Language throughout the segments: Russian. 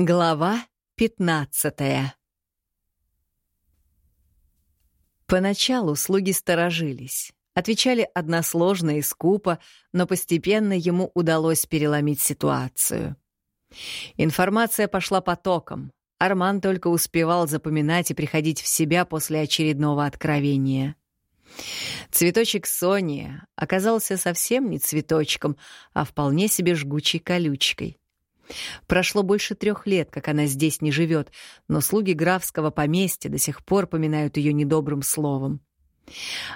Глава пятнадцатая Поначалу слуги сторожились, отвечали односложно и скупо, но постепенно ему удалось переломить ситуацию. Информация пошла потоком. Арман только успевал запоминать и приходить в себя после очередного откровения. Цветочек Сони оказался совсем не цветочком, а вполне себе жгучей колючкой. Прошло больше трех лет, как она здесь не живет, но слуги графского поместья до сих пор поминают ее недобрым словом.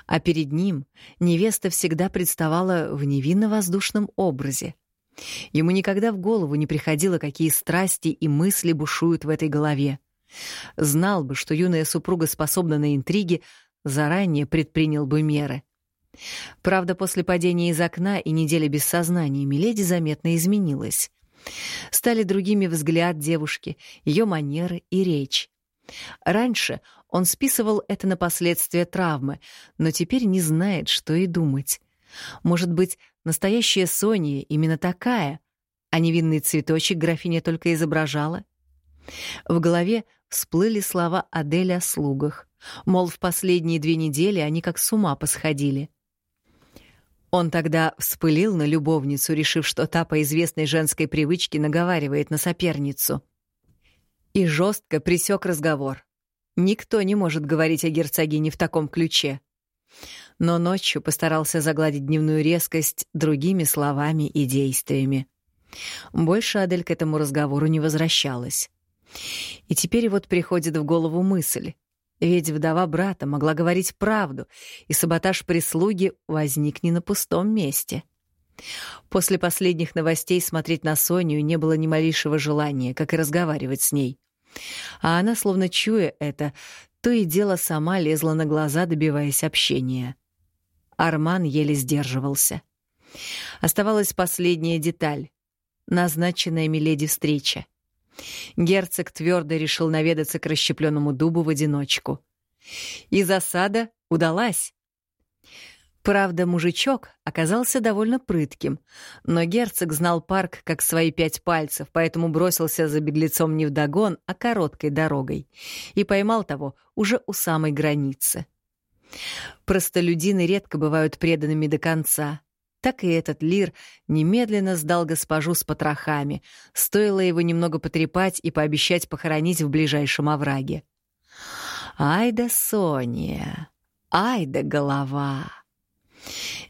А перед ним невеста всегда представала в невинно-воздушном образе. Ему никогда в голову не приходило, какие страсти и мысли бушуют в этой голове. Знал бы, что юная супруга способна на интриги, заранее предпринял бы меры. Правда, после падения из окна и недели без сознания Миледи заметно изменилась. Стали другими взгляд девушки, ее манеры и речь. Раньше он списывал это на последствия травмы, но теперь не знает, что и думать. Может быть, настоящая Сония именно такая, а невинный цветочек графиня только изображала? В голове всплыли слова Адель о слугах. Мол, в последние две недели они как с ума посходили. Он тогда вспылил на любовницу, решив, что та по известной женской привычке наговаривает на соперницу. И жестко присек разговор. Никто не может говорить о герцогине в таком ключе. Но ночью постарался загладить дневную резкость другими словами и действиями. Больше Адель к этому разговору не возвращалась. И теперь вот приходит в голову мысль. Ведь вдова брата могла говорить правду, и саботаж прислуги возник не на пустом месте. После последних новостей смотреть на Соню не было ни малейшего желания, как и разговаривать с ней. А она, словно чуя это, то и дело сама лезла на глаза, добиваясь общения. Арман еле сдерживался. Оставалась последняя деталь — назначенная Миледи встреча. Герцог твердо решил наведаться к расщепленному дубу в одиночку. И засада удалась. Правда, мужичок оказался довольно прытким, но герцог знал парк как свои пять пальцев, поэтому бросился за беглецом не вдогон, а короткой дорогой, и поймал того уже у самой границы. Простолюдины редко бывают преданными до конца, так и этот лир немедленно сдал госпожу с потрохами, стоило его немного потрепать и пообещать похоронить в ближайшем овраге. Ай да Соня, ай да голова!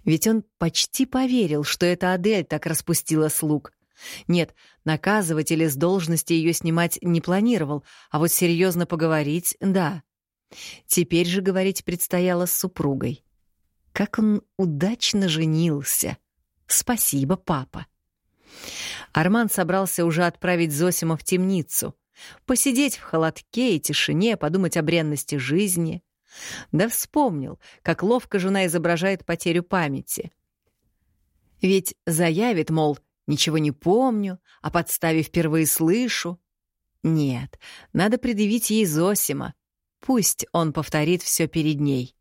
Ведь он почти поверил, что это Адель так распустила слуг. Нет, наказывать или с должности ее снимать не планировал, а вот серьезно поговорить — да. Теперь же говорить предстояло с супругой. Как он удачно женился. Спасибо, папа. Арман собрался уже отправить Зосима в темницу, посидеть в холодке и тишине, подумать о бренности жизни. Да вспомнил, как ловко жена изображает потерю памяти. Ведь заявит, мол, ничего не помню, а подставе впервые слышу. Нет, надо предъявить ей Зосима. Пусть он повторит все перед ней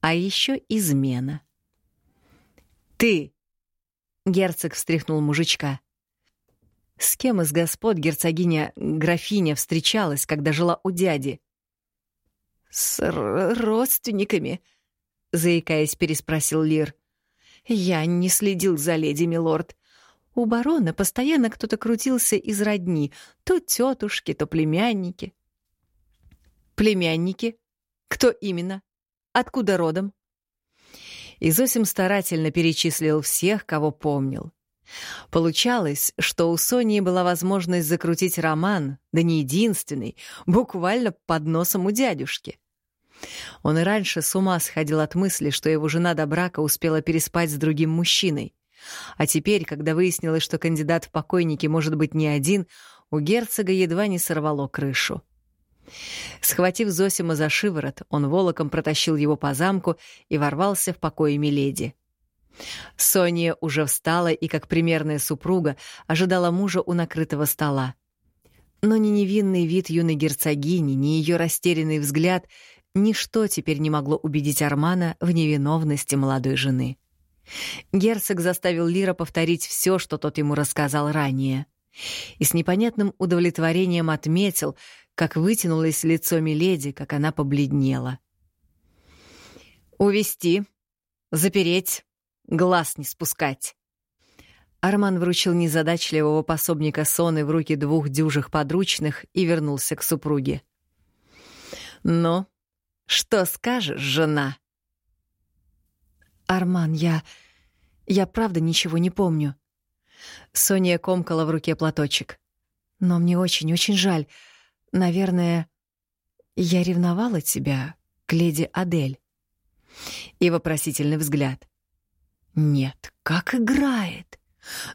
а еще измена. «Ты!» — герцог встряхнул мужичка. «С кем из господ герцогиня графиня встречалась, когда жила у дяди?» «С родственниками», — заикаясь, переспросил Лир. «Я не следил за леди, милорд. У барона постоянно кто-то крутился из родни, то тетушки, то племянники». «Племянники? Кто именно?» Откуда родом?» Изосим старательно перечислил всех, кого помнил. Получалось, что у Сони была возможность закрутить роман, да не единственный, буквально под носом у дядюшки. Он и раньше с ума сходил от мысли, что его жена до брака успела переспать с другим мужчиной. А теперь, когда выяснилось, что кандидат в покойники может быть не один, у герцога едва не сорвало крышу. Схватив Зосима за шиворот, он волоком протащил его по замку и ворвался в покои Миледи. Соня уже встала и, как примерная супруга, ожидала мужа у накрытого стола. Но ни невинный вид юной герцогини, ни ее растерянный взгляд — ничто теперь не могло убедить Армана в невиновности молодой жены. Герцог заставил Лира повторить все, что тот ему рассказал ранее — И с непонятным удовлетворением отметил, как вытянулось лицо Миледи, как она побледнела. «Увести, запереть, глаз не спускать». Арман вручил незадачливого пособника Соны в руки двух дюжих подручных и вернулся к супруге. «Ну, что скажешь, жена?» «Арман, я... я правда ничего не помню». Соня комкала в руке платочек. «Но мне очень-очень жаль. Наверное, я ревновала тебя к леди Адель». И вопросительный взгляд. «Нет, как играет!»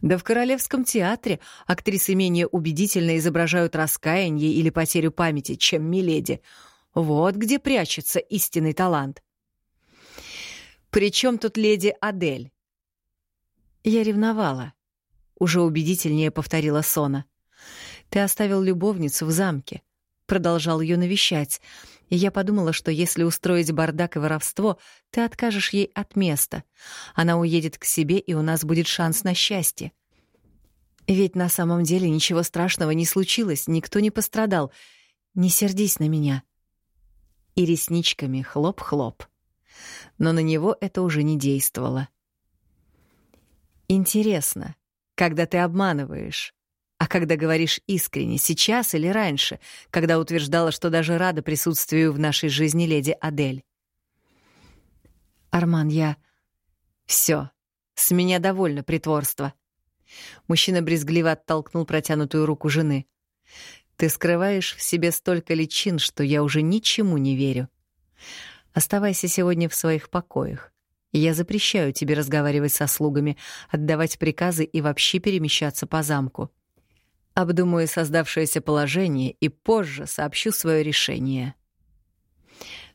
Да в Королевском театре актрисы менее убедительно изображают раскаяние или потерю памяти, чем Миледи. Вот где прячется истинный талант. Причем тут леди Адель? Я ревновала. Уже убедительнее повторила Сона. Ты оставил любовницу в замке, продолжал ее навещать, и я подумала, что если устроить бардак и воровство, ты откажешь ей от места. Она уедет к себе, и у нас будет шанс на счастье. Ведь на самом деле ничего страшного не случилось, никто не пострадал. Не сердись на меня. И ресничками хлоп-хлоп. Но на него это уже не действовало. Интересно, когда ты обманываешь, а когда говоришь искренне, сейчас или раньше, когда утверждала, что даже рада присутствию в нашей жизни леди Адель? Арман, я... Все, с меня довольно притворство. Мужчина брезгливо оттолкнул протянутую руку жены. Ты скрываешь в себе столько личин, что я уже ничему не верю. Оставайся сегодня в своих покоях. Я запрещаю тебе разговаривать со слугами, отдавать приказы и вообще перемещаться по замку. Обдумаю создавшееся положение и позже сообщу свое решение.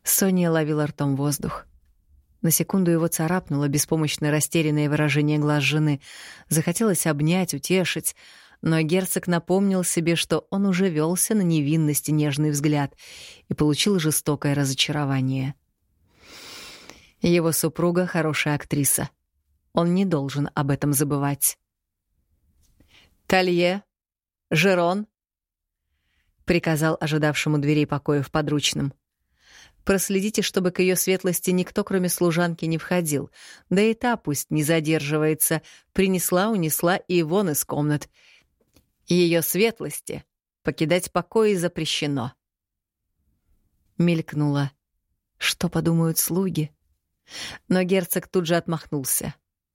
Соня ловила ртом воздух. На секунду его царапнуло беспомощно растерянное выражение глаз жены. Захотелось обнять, утешить, но герцог напомнил себе, что он уже велся на невинность и нежный взгляд и получил жестокое разочарование. Его супруга — хорошая актриса. Он не должен об этом забывать. «Талье», Жерон!» — приказал ожидавшему дверей покоев подручным. «Проследите, чтобы к ее светлости никто, кроме служанки, не входил. Да и та пусть не задерживается. Принесла, унесла и вон из комнат. Ее светлости покидать покои запрещено». Мелькнула. «Что подумают слуги?» Но герцог тут же отмахнулся.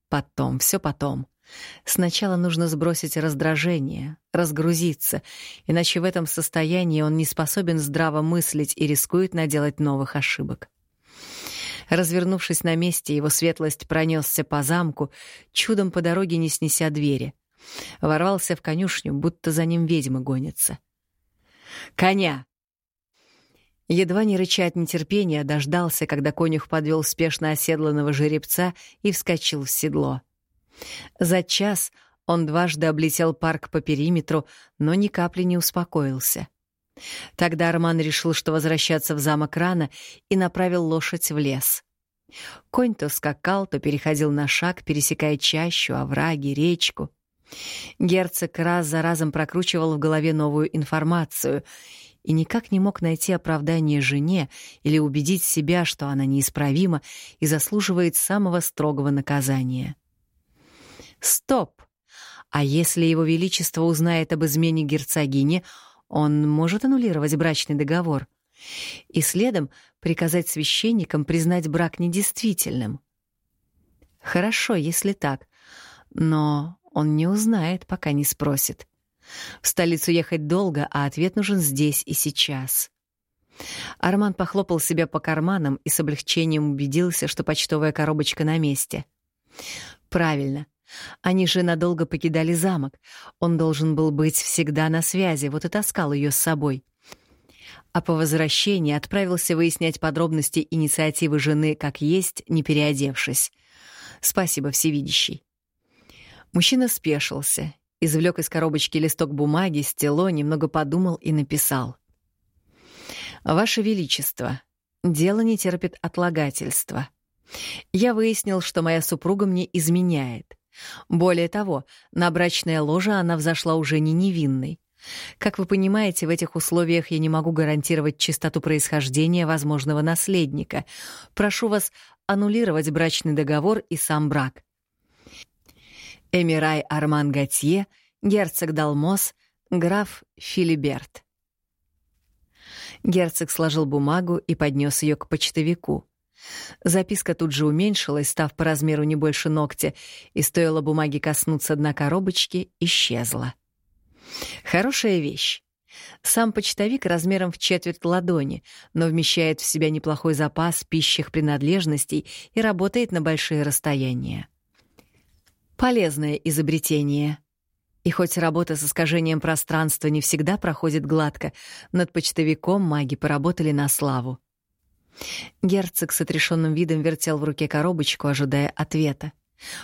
«Потом, все потом». Сначала нужно сбросить раздражение, разгрузиться, иначе в этом состоянии он не способен здраво мыслить и рискует наделать новых ошибок. Развернувшись на месте, его светлость пронесся по замку, чудом по дороге не снеся двери. Ворвался в конюшню, будто за ним ведьмы гонятся. «Коня!» Едва не рыча от нетерпения, дождался, когда конюх подвел спешно оседланного жеребца и вскочил в седло. За час он дважды облетел парк по периметру, но ни капли не успокоился. Тогда Арман решил, что возвращаться в замок рано, и направил лошадь в лес. Конь то скакал, то переходил на шаг, пересекая чащу, овраги, речку. Герцог раз за разом прокручивал в голове новую информацию и никак не мог найти оправдание жене или убедить себя, что она неисправима и заслуживает самого строгого наказания. Стоп! А если его величество узнает об измене герцогини, он может аннулировать брачный договор и следом приказать священникам признать брак недействительным. Хорошо, если так, но он не узнает, пока не спросит. В столицу ехать долго, а ответ нужен здесь и сейчас. Арман похлопал себя по карманам и с облегчением убедился, что почтовая коробочка на месте. Правильно. Они же надолго покидали замок. Он должен был быть всегда на связи, вот и таскал ее с собой. А по возвращении отправился выяснять подробности инициативы жены как есть, не переодевшись. Спасибо, всевидящий. Мужчина спешился, извлек из коробочки листок бумаги, стело, немного подумал и написал. «Ваше Величество, дело не терпит отлагательства. Я выяснил, что моя супруга мне изменяет. Более того, на брачное ложе она взошла уже не невинной. Как вы понимаете, в этих условиях я не могу гарантировать чистоту происхождения возможного наследника. Прошу вас аннулировать брачный договор и сам брак. Эмирай Арман Готье, герцог Далмос, граф Филиберт. Герцог сложил бумагу и поднес ее к почтовику. Записка тут же уменьшилась, став по размеру не больше ногтя, и стоило бумаге коснуться дна коробочки, исчезла. Хорошая вещь. Сам почтовик размером в четверть ладони, но вмещает в себя неплохой запас пищих принадлежностей и работает на большие расстояния. Полезное изобретение. И хоть работа с искажением пространства не всегда проходит гладко, над почтовиком маги поработали на славу. Герцог с отрешенным видом вертел в руке коробочку, ожидая ответа.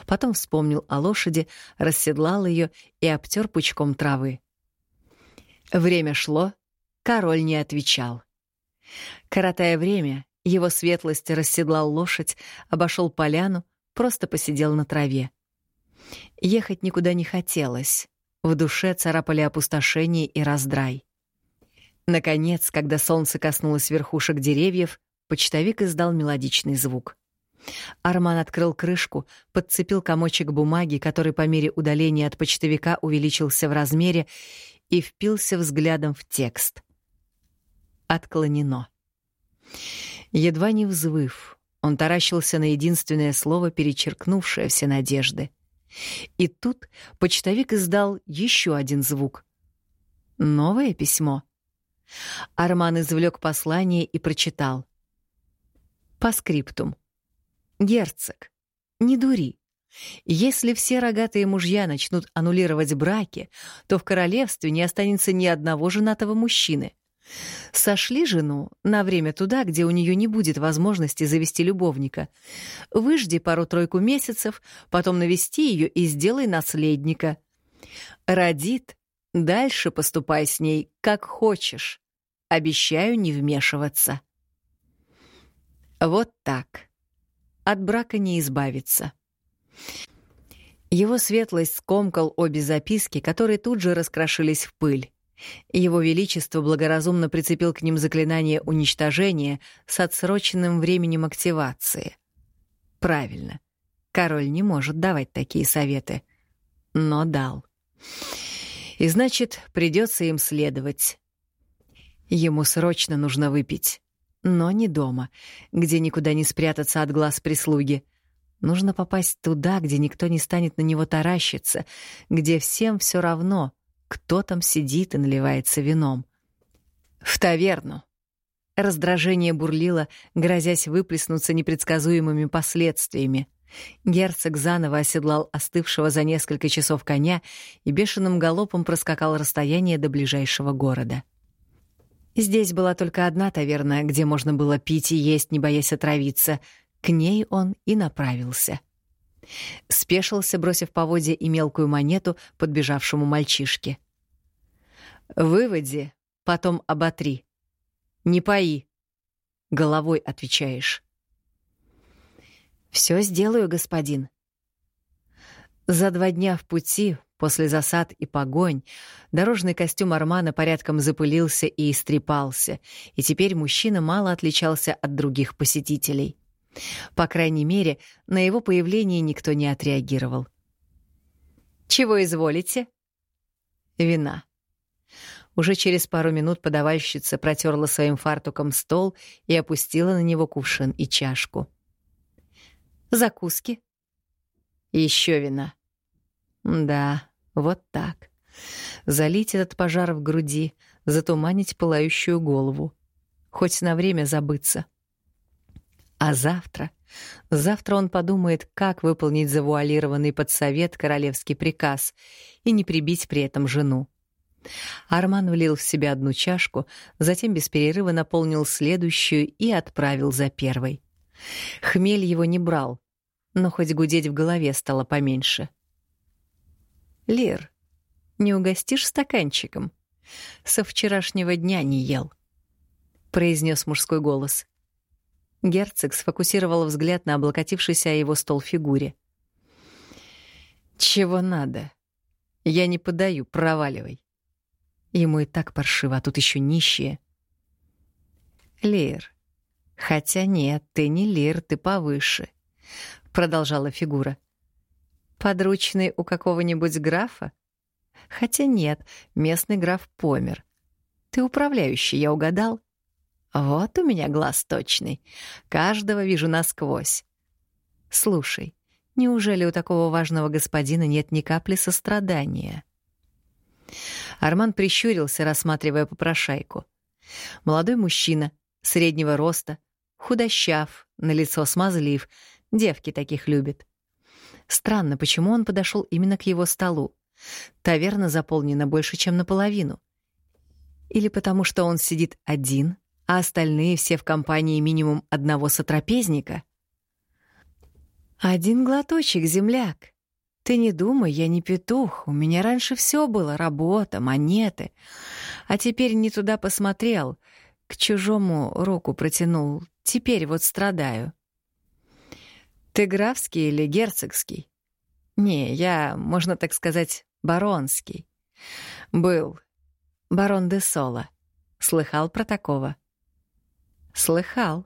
Потом вспомнил о лошади, расседлал ее и обтер пучком травы. Время шло, король не отвечал. Коротая время, его светлость расседлал лошадь, обошел поляну, просто посидел на траве. Ехать никуда не хотелось. В душе царапали опустошение и раздрай. Наконец, когда солнце коснулось верхушек деревьев, почтовик издал мелодичный звук. Арман открыл крышку, подцепил комочек бумаги, который по мере удаления от почтовика увеличился в размере, и впился взглядом в текст. Отклонено. Едва не взвыв, он таращился на единственное слово, перечеркнувшее все надежды. И тут почтовик издал еще один звук. Новое письмо. Арман извлек послание и прочитал. По скриптум. Герцог, не дури. Если все рогатые мужья начнут аннулировать браки, то в королевстве не останется ни одного женатого мужчины. Сошли жену на время туда, где у нее не будет возможности завести любовника. Выжди пару-тройку месяцев, потом навести ее и сделай наследника. Родит, дальше поступай с ней, как хочешь. Обещаю не вмешиваться. Вот так от брака не избавиться. Его светлость скомкал обе записки, которые тут же раскрошились в пыль. Его Величество благоразумно прицепил к ним заклинание уничтожения с отсроченным временем активации. Правильно. Король не может давать такие советы. Но дал. И значит, придется им следовать. Ему срочно нужно выпить. Но не дома, где никуда не спрятаться от глаз прислуги. Нужно попасть туда, где никто не станет на него таращиться, где всем все равно, кто там сидит и наливается вином. В таверну. Раздражение бурлило, грозясь выплеснуться непредсказуемыми последствиями. Герцог заново оседлал остывшего за несколько часов коня и бешеным галопом проскакал расстояние до ближайшего города. Здесь была только одна таверна, где можно было пить и есть, не боясь отравиться. К ней он и направился. Спешился, бросив поводья и мелкую монету подбежавшему мальчишке. «Выводи, потом оботри. Не пои. Головой отвечаешь». «Все сделаю, господин». За два дня в пути После засад и погонь дорожный костюм Армана порядком запылился и истрепался, и теперь мужчина мало отличался от других посетителей. По крайней мере, на его появление никто не отреагировал. «Чего изволите?» «Вина». Уже через пару минут подавальщица протерла своим фартуком стол и опустила на него кувшин и чашку. «Закуски?» «Еще вина». «Да, вот так. Залить этот пожар в груди, затуманить пылающую голову. Хоть на время забыться. А завтра... Завтра он подумает, как выполнить завуалированный под совет королевский приказ и не прибить при этом жену. Арман влил в себя одну чашку, затем без перерыва наполнил следующую и отправил за первой. Хмель его не брал, но хоть гудеть в голове стало поменьше — «Лир, не угостишь стаканчиком? Со вчерашнего дня не ел», — произнес мужской голос. Герцог сфокусировал взгляд на облокотившейся о его стол фигуре. Чего надо? Я не подаю, проваливай. Ему и так паршиво, а тут еще нищие. Лир. Хотя нет, ты не Лир, ты повыше, продолжала фигура. Подручный у какого-нибудь графа? Хотя нет, местный граф помер. Ты управляющий, я угадал? Вот у меня глаз точный. Каждого вижу насквозь. Слушай, неужели у такого важного господина нет ни капли сострадания? Арман прищурился, рассматривая попрошайку. Молодой мужчина, среднего роста, худощав, на лицо смазлив, девки таких любят. Странно, почему он подошел именно к его столу. Таверна заполнена больше, чем наполовину. Или потому что он сидит один, а остальные все в компании минимум одного сотрапезника? Один глоточек, земляк. Ты не думай, я не петух. У меня раньше все было — работа, монеты. А теперь не туда посмотрел. К чужому руку протянул. Теперь вот страдаю. Ты графский или герцогский? Не, я, можно так сказать, баронский. Был. Барон де Соло. Слыхал про такого? Слыхал.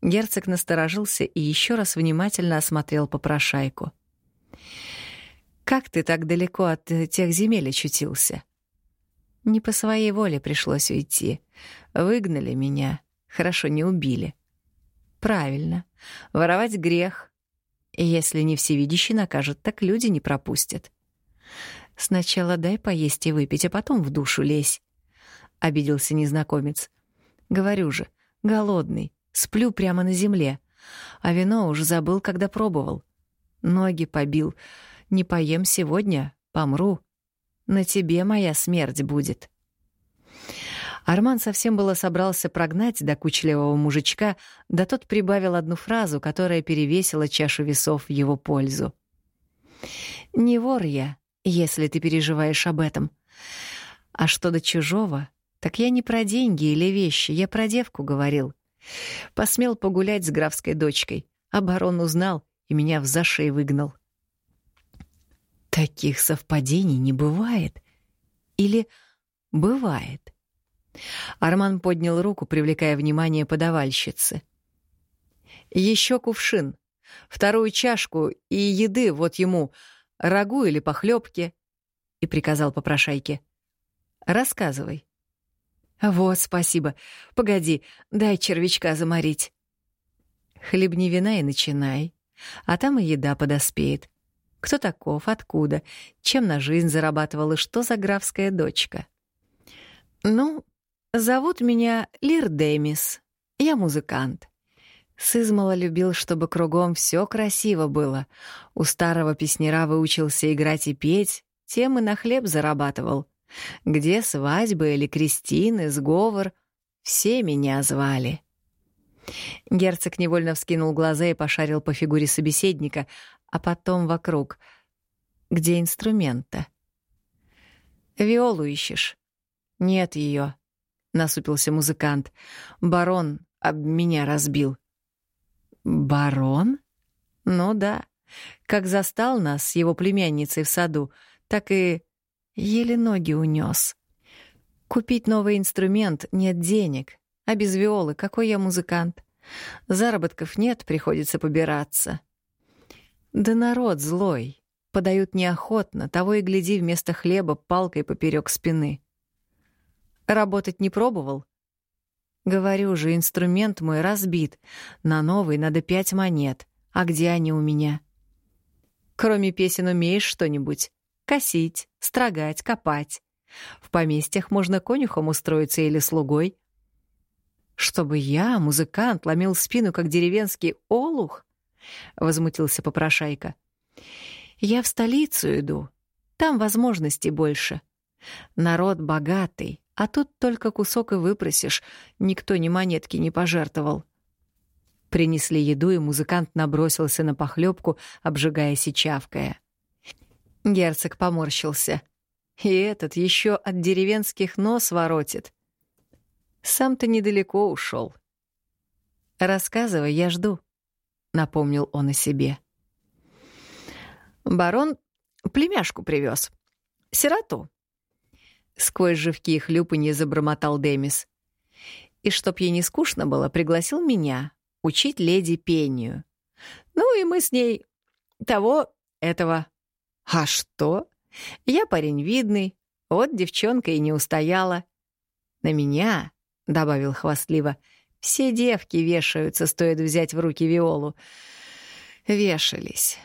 Герцог насторожился и еще раз внимательно осмотрел попрошайку. «Как ты так далеко от тех земель очутился?» «Не по своей воле пришлось уйти. Выгнали меня. Хорошо, не убили». «Правильно. Воровать грех. Если не всевидящий накажет, так люди не пропустят». «Сначала дай поесть и выпить, а потом в душу лезь», — обиделся незнакомец. «Говорю же, голодный, сплю прямо на земле, а вино уж забыл, когда пробовал. Ноги побил. Не поем сегодня, помру. На тебе моя смерть будет». Арман совсем было собрался прогнать докучливого мужичка, да тот прибавил одну фразу, которая перевесила чашу весов в его пользу. «Не вор я, если ты переживаешь об этом. А что до чужого, так я не про деньги или вещи, я про девку говорил. Посмел погулять с графской дочкой, а барон узнал и меня в зашей выгнал. Таких совпадений не бывает. Или бывает. Арман поднял руку, привлекая внимание подавальщицы. Еще кувшин, вторую чашку и еды вот ему — рагу или похлебки, и приказал попрошайке. «Рассказывай». «Вот, спасибо. Погоди, дай червячка заморить». «Хлебни вина и начинай, а там и еда подоспеет. Кто таков, откуда, чем на жизнь зарабатывал и что за графская дочка?» «Ну, зовут меня Лир Демис. Я музыкант. Сызмала любил, чтобы кругом все красиво было. У старого песнера выучился играть и петь, тем и на хлеб зарабатывал. Где свадьбы или крестины, сговор, все меня звали. Герцог невольно вскинул глаза и пошарил по фигуре собеседника, а потом вокруг. Где инструмент-то? «Виолу ищешь?» «Нет ее», — насупился музыкант. «Барон об меня разбил». «Барон?» «Ну да. Как застал нас с его племянницей в саду, так и еле ноги унес. Купить новый инструмент нет денег, а без виолы какой я музыкант? Заработков нет, приходится побираться. Да народ злой, подают неохотно, того и гляди вместо хлеба палкой поперек спины. Работать не пробовал? Говорю же, инструмент мой разбит. На новый надо пять монет. А где они у меня? Кроме песен умеешь что-нибудь? Косить, строгать, копать. В поместьях можно конюхом устроиться или слугой. Чтобы я, музыкант, ломил спину, как деревенский олух? Возмутился попрошайка. Я в столицу иду. Там возможностей больше. Народ богатый, а тут только кусок и выпросишь, никто ни монетки не пожертвовал. Принесли еду, и музыкант набросился на похлебку, обжигаясь и чавкая. Герцог поморщился. И этот еще от деревенских нос воротит. Сам-то недалеко ушел. «Рассказывай, я жду», — напомнил он о себе. Барон племяшку привез. Сироту. Сквозь живки и хлюпанье забормотал Демис. И чтоб ей не скучно было, пригласил меня учить леди пению. Ну и мы с ней того, этого. А что? Я парень видный, вот девчонка и не устояла. На меня, — добавил хвастливо, — все девки вешаются, стоит взять в руки Виолу. Вешались.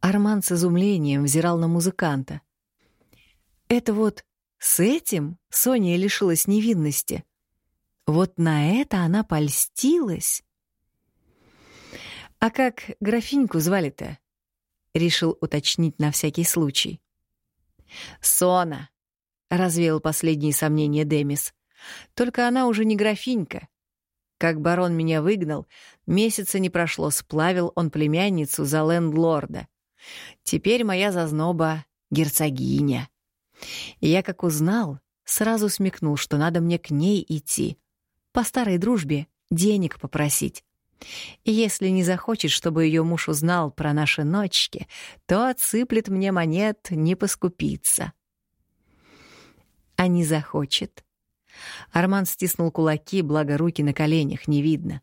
Арман с изумлением взирал на музыканта. Это вот с этим Соня лишилась невинности. Вот на это она польстилась. «А как графиньку звали-то?» — решил уточнить на всякий случай. «Сона», — развеял последние сомнения Демис. «Только она уже не графинька. Как барон меня выгнал, месяца не прошло, сплавил он племянницу за лендлорда. Теперь моя зазноба — герцогиня. Я, как узнал, сразу смекнул, что надо мне к ней идти. По старой дружбе денег попросить. Если не захочет, чтобы ее муж узнал про наши ночки, то отсыплет мне монет не поскупиться. А не захочет. Арман стиснул кулаки, благо руки на коленях не видно.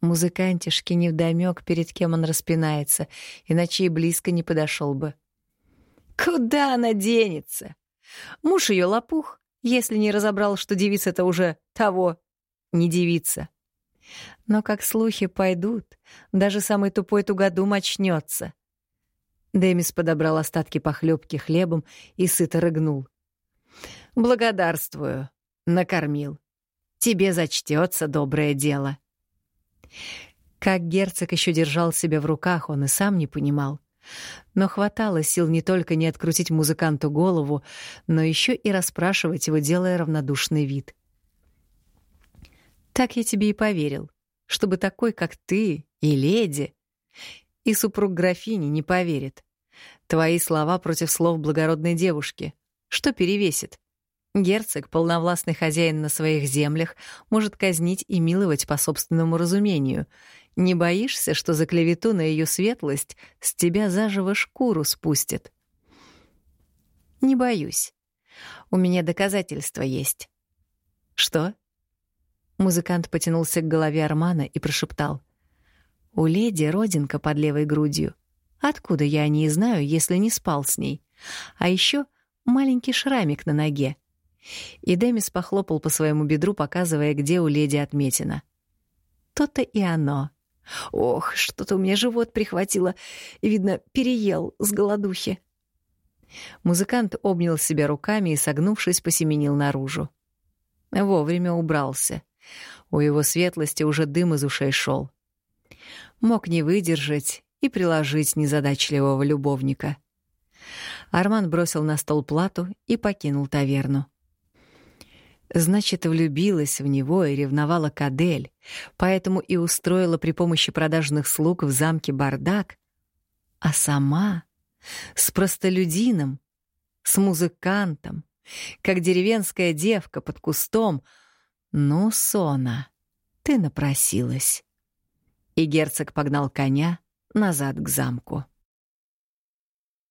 Музыкантишке невдомёк, перед кем он распинается, иначе и близко не подошел бы. Куда она денется? Муж ее лопух, если не разобрал, что девица-то уже того, не девица. Но как слухи пойдут, даже самый тупой тугодум очнется. Демис подобрал остатки похлебки хлебом и сыто рыгнул. «Благодарствую», — накормил. «Тебе зачтется доброе дело». Как герцог еще держал себя в руках, он и сам не понимал. Но хватало сил не только не открутить музыканту голову, но еще и расспрашивать его, делая равнодушный вид. «Так я тебе и поверил, чтобы такой, как ты, и леди...» И супруг графини не поверит. Твои слова против слов благородной девушки. Что перевесит? Герцог, полновластный хозяин на своих землях, может казнить и миловать по собственному разумению. Не боишься, что за клевету на ее светлость с тебя заживо шкуру спустят? Не боюсь. У меня доказательства есть. Что? Музыкант потянулся к голове Армана и прошептал. У леди родинка под левой грудью. Откуда я о ней знаю, если не спал с ней? А еще маленький шрамик на ноге — и Демис похлопал по своему бедру, показывая, где у леди отметина. То-то и оно. Ох, что-то у меня живот прихватило. Видно, переел с голодухи. Музыкант обнял себя руками и, согнувшись, посеменил наружу. Вовремя убрался. У его светлости уже дым из ушей шел. Мог не выдержать и приложить незадачливого любовника. Арман бросил на стол плату и покинул таверну. Значит, влюбилась в него и ревновала Кадель, поэтому и устроила при помощи продажных слуг в замке бардак. А сама с простолюдином, с музыкантом, как деревенская девка под кустом. Ну, Сона, ты напросилась. И герцог погнал коня назад к замку.